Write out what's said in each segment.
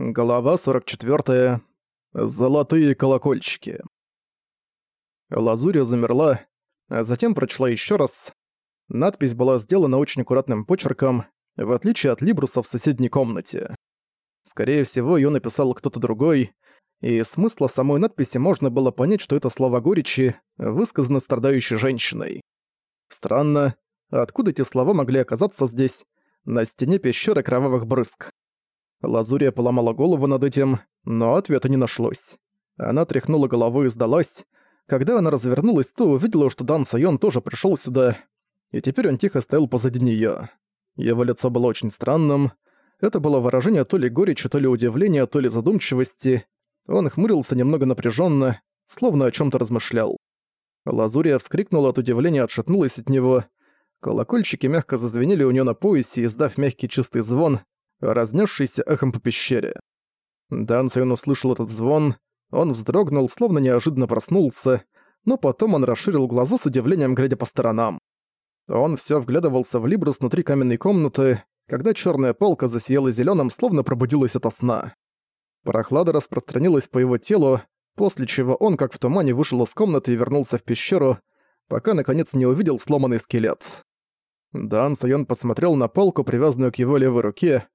Глава 44. Золотые колокольчики. Лазурия замерла, а затем прочла еще раз. Надпись была сделана очень аккуратным почерком, в отличие от Либруса в соседней комнате. Скорее всего, ее написал кто-то другой, и смысла самой надписи можно было понять, что это слова горечи, высказаны страдающей женщиной. Странно, откуда эти слова могли оказаться здесь, на стене пещеры кровавых брызг? Лазурия поломала голову над этим, но ответа не нашлось. Она тряхнула головой и сдалась. Когда она развернулась, то увидела, что Дан Сайон тоже пришёл сюда, и теперь он тихо стоял позади неё. Его лицо было очень странным. Это было выражение то ли горечи, то ли удивления, то ли задумчивости. Он хмурился немного напряжённо, словно о чём-то размышлял. Лазурия вскрикнула от удивления, отшатнулась от него. Колокольчики мягко зазвенели у неё на поясе, издав мягкий чистый звон, разнесшийся эхом по пещере. Дан Сайон услышал этот звон, он вздрогнул, словно неожиданно проснулся, но потом он расширил глаза с удивлением, глядя по сторонам. Он все вглядывался в Либрус внутри каменной комнаты, когда черная полка засияла зеленым, словно пробудилась ото сна. Прохлада распространилась по его телу, после чего он, как в тумане, вышел из комнаты и вернулся в пещеру, пока наконец не увидел сломанный скелет. Дан Сайон посмотрел на полку, привязанную к его левой руке,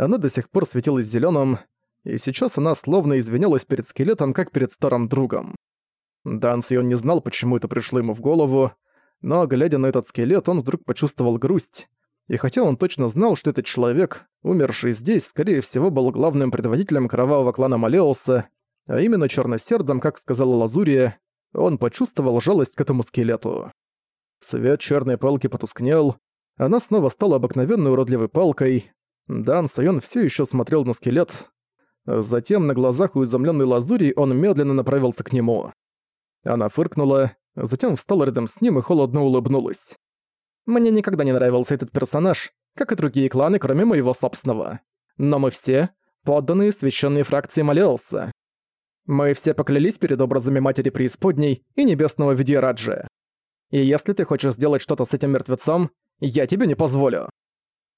она до сих пор светилась зеленым, и сейчас она словно извинялась перед скелетом, как перед старым другом. Дан Сион не знал, почему это пришло ему в голову, но, глядя на этот скелет, он вдруг почувствовал грусть. И хотя он точно знал, что этот человек, умерший здесь, скорее всего, был главным предводителем кровавого клана Малеуса, а именно черносердом, как сказала Лазурия, он почувствовал жалость к этому скелету. Свет черной палки потускнел, она снова стала обыкновенной уродливой палкой, Дан Сайон все еще смотрел на скелет. Затем на глазах у изумленной лазури он медленно направился к нему. Она фыркнула, затем встала рядом с ним и холодно улыбнулась. «Мне никогда не нравился этот персонаж, как и другие кланы, кроме моего собственного. Но мы все — подданные священной фракции Малеуса. Мы все поклялись перед образами Матери Преисподней и Небесного Видьяраджи. И если ты хочешь сделать что-то с этим мертвецом, я тебе не позволю».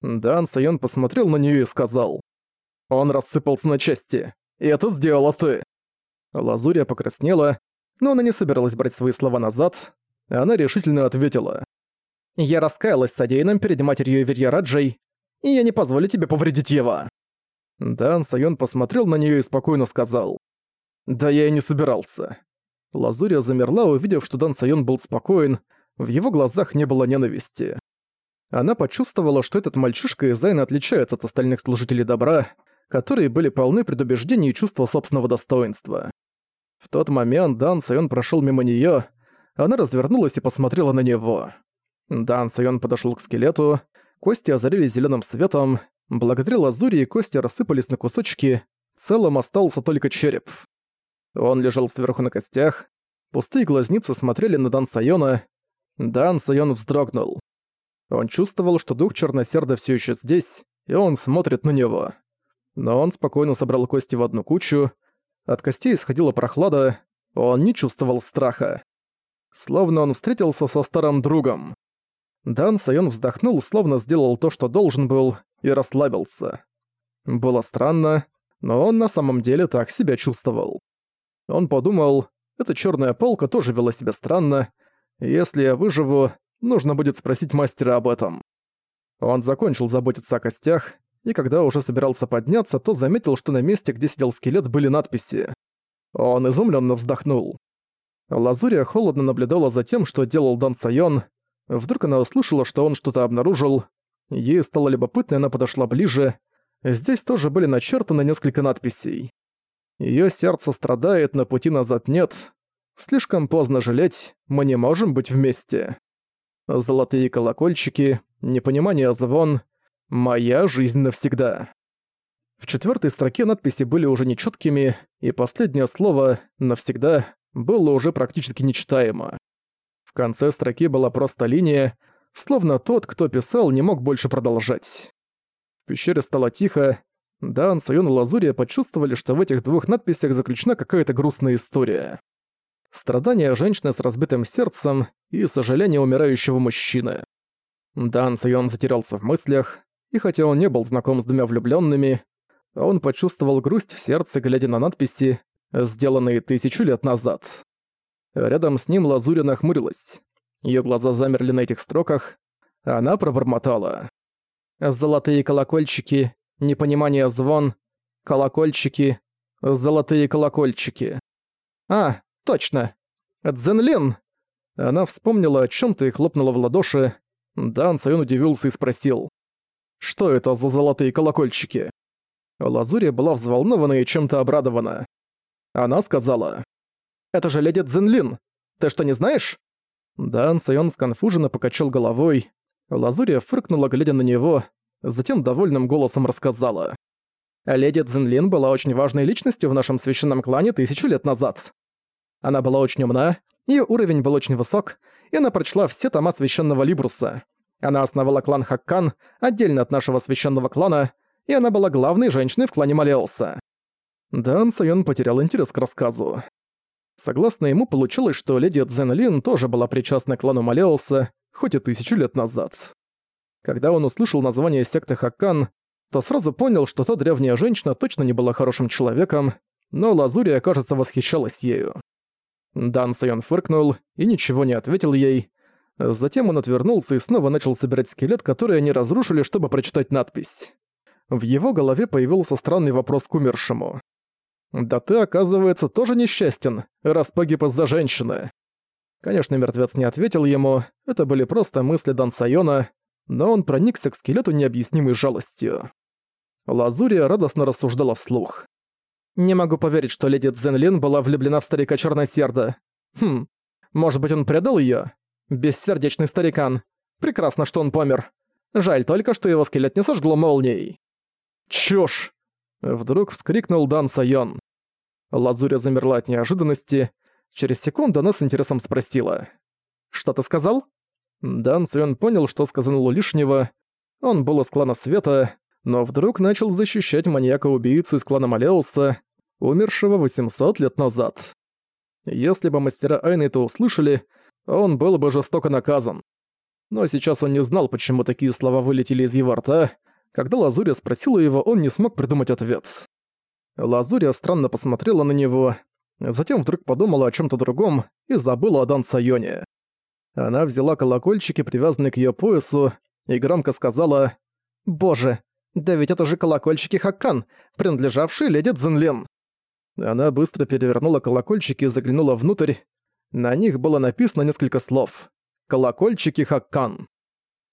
Дан Сайон посмотрел на нее и сказал. «Он рассыпался на части. И это сделала ты». Лазурия покраснела, но она не собиралась брать свои слова назад. Она решительно ответила. «Я раскаялась содеянным перед матерью Верьяраджей, и я не позволю тебе повредить его». Дан Сайон посмотрел на нее и спокойно сказал. «Да я и не собирался». Лазурия замерла, увидев, что Дан Сайон был спокоен, в его глазах не было ненависти. Она почувствовала, что этот мальчишка из Зайна отличается от остальных служителей добра, которые были полны предубеждений и чувства собственного достоинства. В тот момент Дан Сайон прошел мимо нее, она развернулась и посмотрела на него. Дан Сайон подошел к скелету, кости озарились зеленым светом, благодаря лазури кости рассыпались на кусочки, целым остался только череп. Он лежал сверху на костях, пустые глазницы смотрели на Дан Сайона. Дан Сайон вздрогнул. Он чувствовал, что дух Черносерда все еще здесь, и он смотрит на него. Но он спокойно собрал кости в одну кучу. От костей исходила прохлада, он не чувствовал страха. Словно он встретился со старым другом. Дан Сайон вздохнул, словно сделал то, что должен был, и расслабился. Было странно, но он на самом деле так себя чувствовал. Он подумал, эта черная полка тоже вела себя странно. Если я выживу, Нужно будет спросить мастера об этом. Он закончил заботиться о костях, и когда уже собирался подняться, то заметил, что на месте, где сидел скелет, были надписи. Он изумленно вздохнул. Лазурия холодно наблюдала за тем, что делал Дан Сайон. Вдруг она услышала, что он что-то обнаружил. Ей стало любопытно, и она подошла ближе. Здесь тоже были начертаны несколько надписей. Её сердце страдает, но пути назад нет. Слишком поздно жалеть, мы не можем быть вместе золотые колокольчики, непонимание звон, моя жизнь навсегда. В четвертой строке надписи были уже нечеткими, и последнее слово «навсегда» было уже практически нечитаемо. В конце строки была просто линия, словно тот, кто писал, не мог больше продолжать. В пещере стало тихо, Дан, Сайон и Лазурия почувствовали, что в этих двух надписях заключена какая-то грустная история страдания женщины с разбитым сердцем и сожаление умирающего мужчины. Дан Сайон затерялся в мыслях, и хотя он не был знаком с двумя влюбленными, Он почувствовал грусть в сердце, глядя на надписи, сделанные тысячу лет назад. Рядом с ним Лазуря нахмурилась. Её глаза замерли на этих строках. Она пробормотала. «Золотые колокольчики, непонимание звон, колокольчики, золотые колокольчики». «А, точно! Дзенлин!» Она вспомнила о чём-то и хлопнула в ладоши. Дан Сайон удивился и спросил. «Что это за золотые колокольчики?» Лазурия была взволнована и чем-то обрадована. Она сказала. «Это же леди Цзинлин! Ты что, не знаешь?» Дан Сайон сконфуженно покачал головой. Лазурия фыркнула, глядя на него, затем довольным голосом рассказала. «Леди Цзинлин была очень важной личностью в нашем священном клане тысячу лет назад. Она была очень умна, ее уровень был очень высок, и она прочла все тома священного Либруса. Она основала клан Хаккан, отдельно от нашего священного клана, и она была главной женщиной в клане Малеуса. Дан Сайон потерял интерес к рассказу. Согласно ему, получилось, что леди Цзэн Лин тоже была причастна к клану Малеуса, хоть и тысячу лет назад. Когда он услышал название секты Хаккан, то сразу понял, что та древняя женщина точно не была хорошим человеком, но Лазурия, кажется, восхищалась ею. Дан Сайон фыркнул и ничего не ответил ей. Затем он отвернулся и снова начал собирать скелет, который они разрушили, чтобы прочитать надпись. В его голове появился странный вопрос к умершему. «Да ты, оказывается, тоже несчастен, раз погиб из-за женщины». Конечно, мертвец не ответил ему, это были просто мысли Дан Сайона, но он проникся к скелету необъяснимой жалостью. Лазурия радостно рассуждала вслух. Не могу поверить, что леди Цзэнлин была влюблена в старика Черносерда. Хм, может быть, он предал её? Бессердечный старикан. Прекрасно, что он помер. Жаль только, что его скелет не сожгло молнией. Чушь! Вдруг вскрикнул Дан Сайон. Лазуря замерла от неожиданности. Через секунду она с интересом спросила. «Что ты сказал?» Дан Сайон понял, что сказанул лишнего. Он был из клана Света, но вдруг начал защищать маньяка-убийцу из клана Малеуса, умершего 800 лет назад. Если бы мастера Айны это услышали, он был бы жестоко наказан. Но сейчас он не знал, почему такие слова вылетели из его рта. Когда Лазурия спросила его, он не смог придумать ответ. Лазурия странно посмотрела на него, затем вдруг подумала о чем то другом и забыла о Дан Сайоне. Она взяла колокольчики, привязанные к ее поясу, и громко сказала «Боже, да ведь это же колокольчики Хаккан, принадлежавшие леди Цзинлин. Она быстро перевернула колокольчики и заглянула внутрь. На них было написано несколько слов. «Колокольчики Хаккан».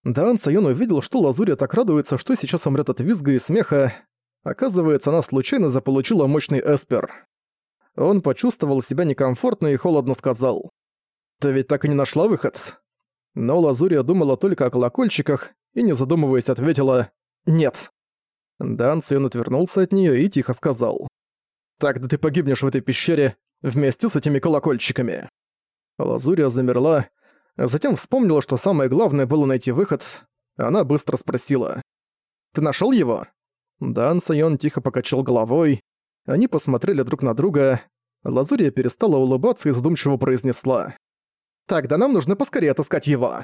Дан Сайон увидел, что Лазурия так радуется, что сейчас умрет от визга и смеха. Оказывается, она случайно заполучила мощный эспер. Он почувствовал себя некомфортно и холодно сказал. «Ты ведь так и не нашла выход?» Но Лазурия думала только о колокольчиках и, не задумываясь, ответила «Нет». Дан Сьон отвернулся от неё и тихо сказал. «Тогда ты погибнешь в этой пещере вместе с этими колокольчиками». Лазурия замерла, затем вспомнила, что самое главное было найти выход. Она быстро спросила. «Ты нашёл его?» Дан Сайон тихо покачал головой. Они посмотрели друг на друга. Лазурия перестала улыбаться и задумчиво произнесла. «Тогда нам нужно поскорее отыскать его».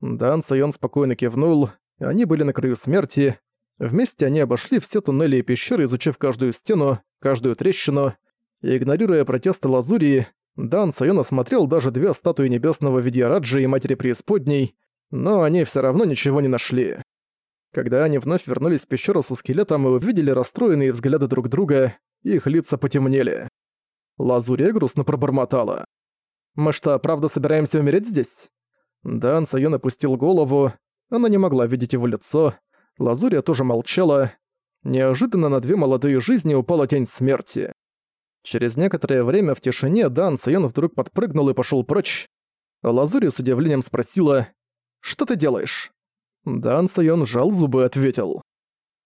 Дан Сайон спокойно кивнул, они были на краю смерти. Вместе они обошли все туннели и пещеры, изучив каждую стену, каждую трещину. И, игнорируя протесты Лазурии, Дан Сайон осмотрел даже две статуи небесного Видьяраджи и Матери Преисподней, но они все равно ничего не нашли. Когда они вновь вернулись в пещеру со скелетом и увидели расстроенные взгляды друг друга, их лица потемнели. Лазурия грустно пробормотала. «Мы что, правда собираемся умереть здесь?» Дан Сайон опустил голову, она не могла видеть его лицо. Лазурия тоже молчала. Неожиданно на две молодые жизни упала тень смерти. Через некоторое время в тишине Дан Сайон вдруг подпрыгнул и пошел прочь. Лазурия с удивлением спросила «Что ты делаешь?» Дан Сайон сжал зубы и ответил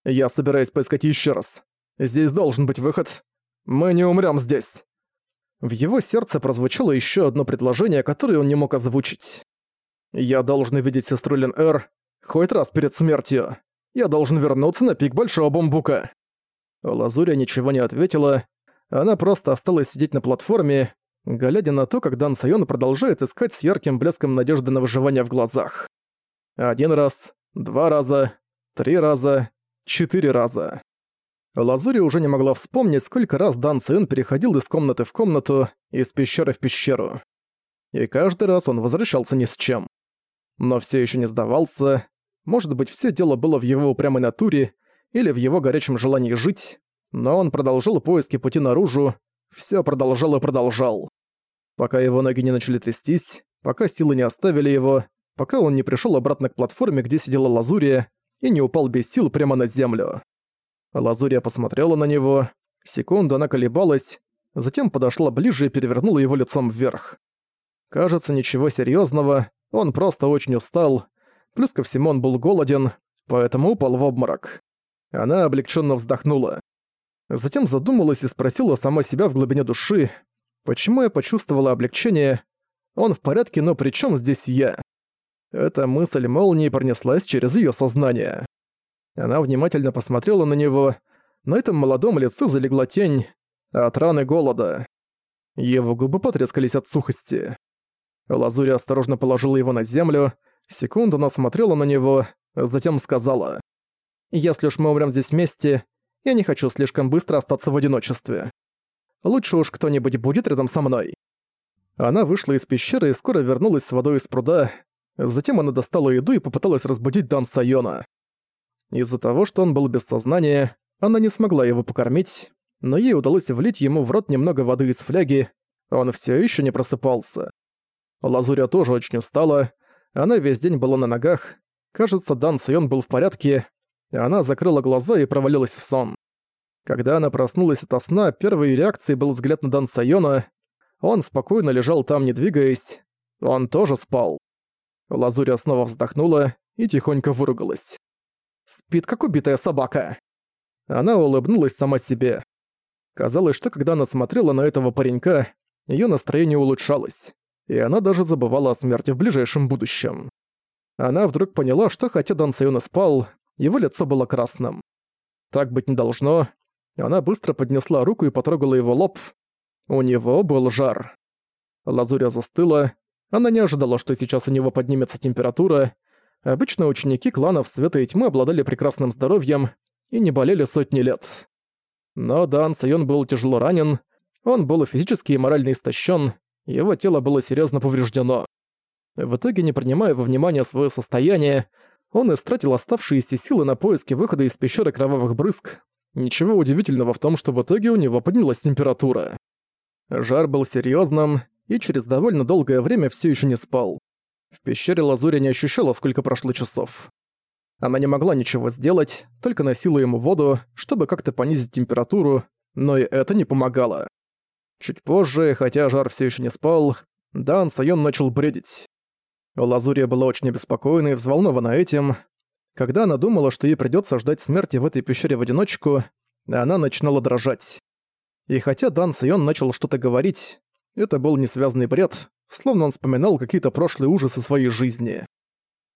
«Я собираюсь поискать еще раз. Здесь должен быть выход. Мы не умрем здесь». В его сердце прозвучало еще одно предложение, которое он не мог озвучить. Я должен видеть сестру Лен Эр хоть раз перед смертью. Я должен вернуться на пик Большого Бамбука». Лазуря ничего не ответила. Она просто осталась сидеть на платформе, глядя на то, как Дан Сайон продолжает искать с ярким блеском надежды на выживание в глазах. Один раз, два раза, три раза, четыре раза. Лазури уже не могла вспомнить, сколько раз Дан Циен переходил из комнаты в комнату, из пещеры в пещеру. И каждый раз он возвращался ни с чем. Но все еще не сдавался. Может быть, все дело было в его упрямой натуре или в его горячем желании жить, но он продолжил поиски пути наружу, все продолжал и продолжал. Пока его ноги не начали трястись, пока силы не оставили его, пока он не пришел обратно к платформе, где сидела Лазурия, и не упал без сил прямо на землю. Лазурия посмотрела на него. Секунду она колебалась, затем подошла ближе и перевернула его лицом вверх. Кажется, ничего серьезного, он просто очень устал. Плюс ко всему он был голоден, поэтому упал в обморок. Она облегченно вздохнула. Затем задумалась и спросила сама себя в глубине души, почему я почувствовала облегчение. Он в порядке, но при чем здесь я? Эта мысль молнией пронеслась через ее сознание. Она внимательно посмотрела на него. На этом молодом лице залегла тень от раны голода. Его губы потрескались от сухости. Лазуря осторожно положила его на землю. Секунду она смотрела на него, затем сказала. «Если уж мы умрем здесь вместе, я не хочу слишком быстро остаться в одиночестве. Лучше уж кто-нибудь будет рядом со мной». Она вышла из пещеры и скоро вернулась с водой из пруда. Затем она достала еду и попыталась разбудить Дан Сайона. Из-за того, что он был без сознания, она не смогла его покормить, но ей удалось влить ему в рот немного воды из фляги, он все еще не просыпался. Лазуря тоже очень устала, она весь день была на ногах, кажется, Дан Сайон был в порядке, она закрыла глаза и провалилась в сон. Когда она проснулась от сна, первой реакцией был взгляд на Дан Сайона, он спокойно лежал там, не двигаясь, он тоже спал. Лазуря снова вздохнула и тихонько выругалась. Спит как убитая собака. Она улыбнулась сама себе. Казалось, что когда она смотрела на этого паренька, её настроение улучшалось, и она даже забывала о смерти в ближайшем будущем. Она вдруг поняла, что хотя Дан Сайона спал, его лицо было красным. Так быть не должно. Она быстро поднесла руку и потрогала его лоб. У него был жар. Лазуря застыла. Она не ожидала, что сейчас у него поднимется температура, Обычно ученики кланов Света и Тьмы обладали прекрасным здоровьем и не болели сотни лет. Но Дан Сайон был тяжело ранен, он был физически и морально истощен, его тело было серьезно повреждено. В итоге, не принимая во внимание свое состояние, он истратил оставшиеся силы на поиски выхода из пещеры кровавых брызг. Ничего удивительного в том, что в итоге у него поднялась температура. Жар был серьезным, и через довольно долгое время все еще не спал. В пещере Лазуря не ощущала, сколько прошло часов. Она не могла ничего сделать, только носила ему воду, чтобы как-то понизить температуру, но и это не помогало. Чуть позже, хотя жар все еще не спал, Дан Сайон начал бредить. Лазурия была очень обеспокоена и взволнована этим. Когда она думала, что ей придется ждать смерти в этой пещере в одиночку, она начинала дрожать. И хотя Дан Сайон начал что-то говорить, это был несвязный бред, словно он вспоминал какие-то прошлые ужасы своей жизни.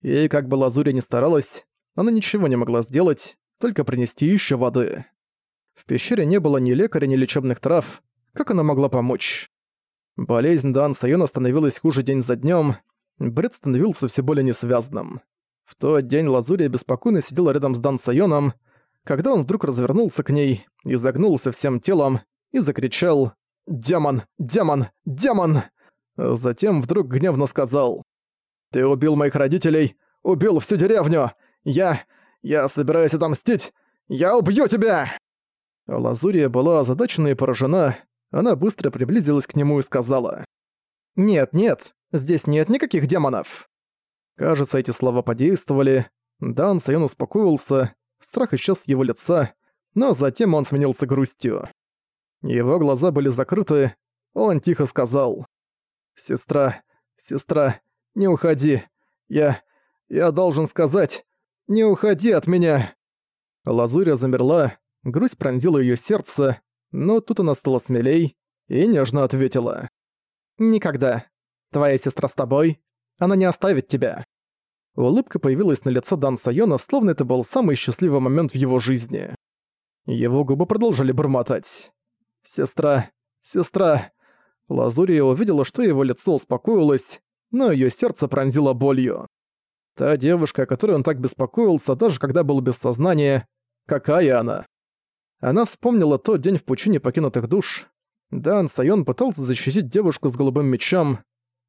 И как бы Лазуря не старалась, она ничего не могла сделать, только принести еще воды. В пещере не было ни лекаря, ни лечебных трав, как она могла помочь? Болезнь Дан Сайона становилась хуже день за днем, бред становился все более несвязным. В тот день Лазурия беспокойно сидела рядом с Дан Сайоном, когда он вдруг развернулся к ней, изогнулся всем телом и закричал «Демон! Демон! Демон!» Затем вдруг гневно сказал. «Ты убил моих родителей, убил всю деревню! Я... я собираюсь отомстить! Я убью тебя!» Лазурия была озадачена и поражена. Она быстро приблизилась к нему и сказала. «Нет, нет, здесь нет никаких демонов!» Кажется, эти слова подействовали. Дан Сайон успокоился, страх исчез с его лица, но затем он сменился грустью. Его глаза были закрыты, он тихо сказал. «Сестра, сестра, не уходи. Я... я должен сказать, не уходи от меня!» Лазуря замерла, грусть пронзила её сердце, но тут она стала смелей и нежно ответила. «Никогда. Твоя сестра с тобой. Она не оставит тебя». Улыбка появилась на лице Дан Сайона, словно это был самый счастливый момент в его жизни. Его губы продолжили бормотать. «Сестра, сестра, Лазурия увидела, что его лицо успокоилось, но её сердце пронзило болью. Та девушка, о которой он так беспокоился, даже когда был без сознания, какая она? Она вспомнила тот день в пучине покинутых душ. Дан Сайон пытался защитить девушку с голубым мечом.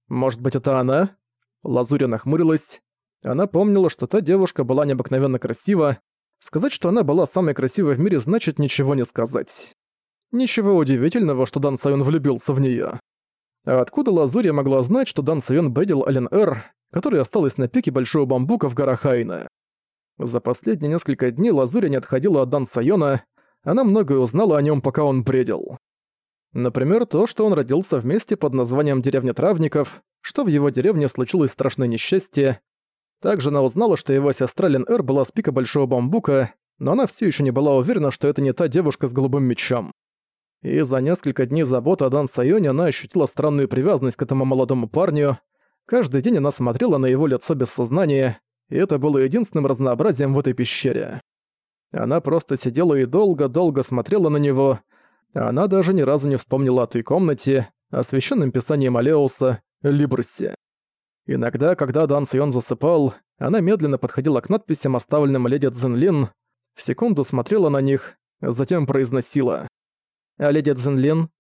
Может быть, это она? Лазуря нахмурилась. Она помнила, что та девушка была необыкновенно красива. Сказать, что она была самой красивой в мире, значит ничего не сказать. Ничего удивительного, что Дан Сайон влюбился в неё. А откуда Лазурия могла знать, что Дан Сайон бредил Ален Эр, которая осталась на пике Большого Бамбука в горах Айна? За последние несколько дней Лазурия не отходила от Дан Сайона, она многое узнала о нём, пока он бредил. Например, то, что он родился в месте под названием Деревня Травников, что в его деревне случилось страшное несчастье. Также она узнала, что его сестра Лен Эр была с пика Большого Бамбука, но она все еще не была уверена, что это не та девушка с голубым мечом. И за несколько дней заботы о Дан Сайоне она ощутила странную привязанность к этому молодому парню. Каждый день она смотрела на его лицо без сознания, и это было единственным разнообразием в этой пещере. Она просто сидела и долго-долго смотрела на него. Она даже ни разу не вспомнила о той комнате, о священном писании Малеуса, Либрусе. Иногда, когда Дан Сайон засыпал, она медленно подходила к надписям, оставленным леди Цзэнлин, секунду смотрела на них, затем произносила. А леди Цзэнлин,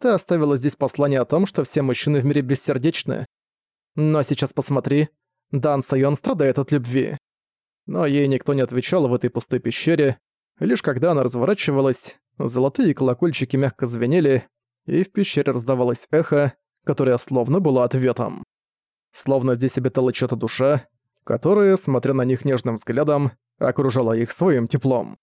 ты оставила здесь послание о том, что все мужчины в мире бессердечны. Но сейчас посмотри, Дан Сайон страдает от любви. Но ей никто не отвечал в этой пустой пещере. Лишь когда она разворачивалась, золотые колокольчики мягко звенели, и в пещере раздавалось эхо, которое словно было ответом. Словно здесь обитала чья-то душа, которая, смотря на них нежным взглядом, окружала их своим теплом.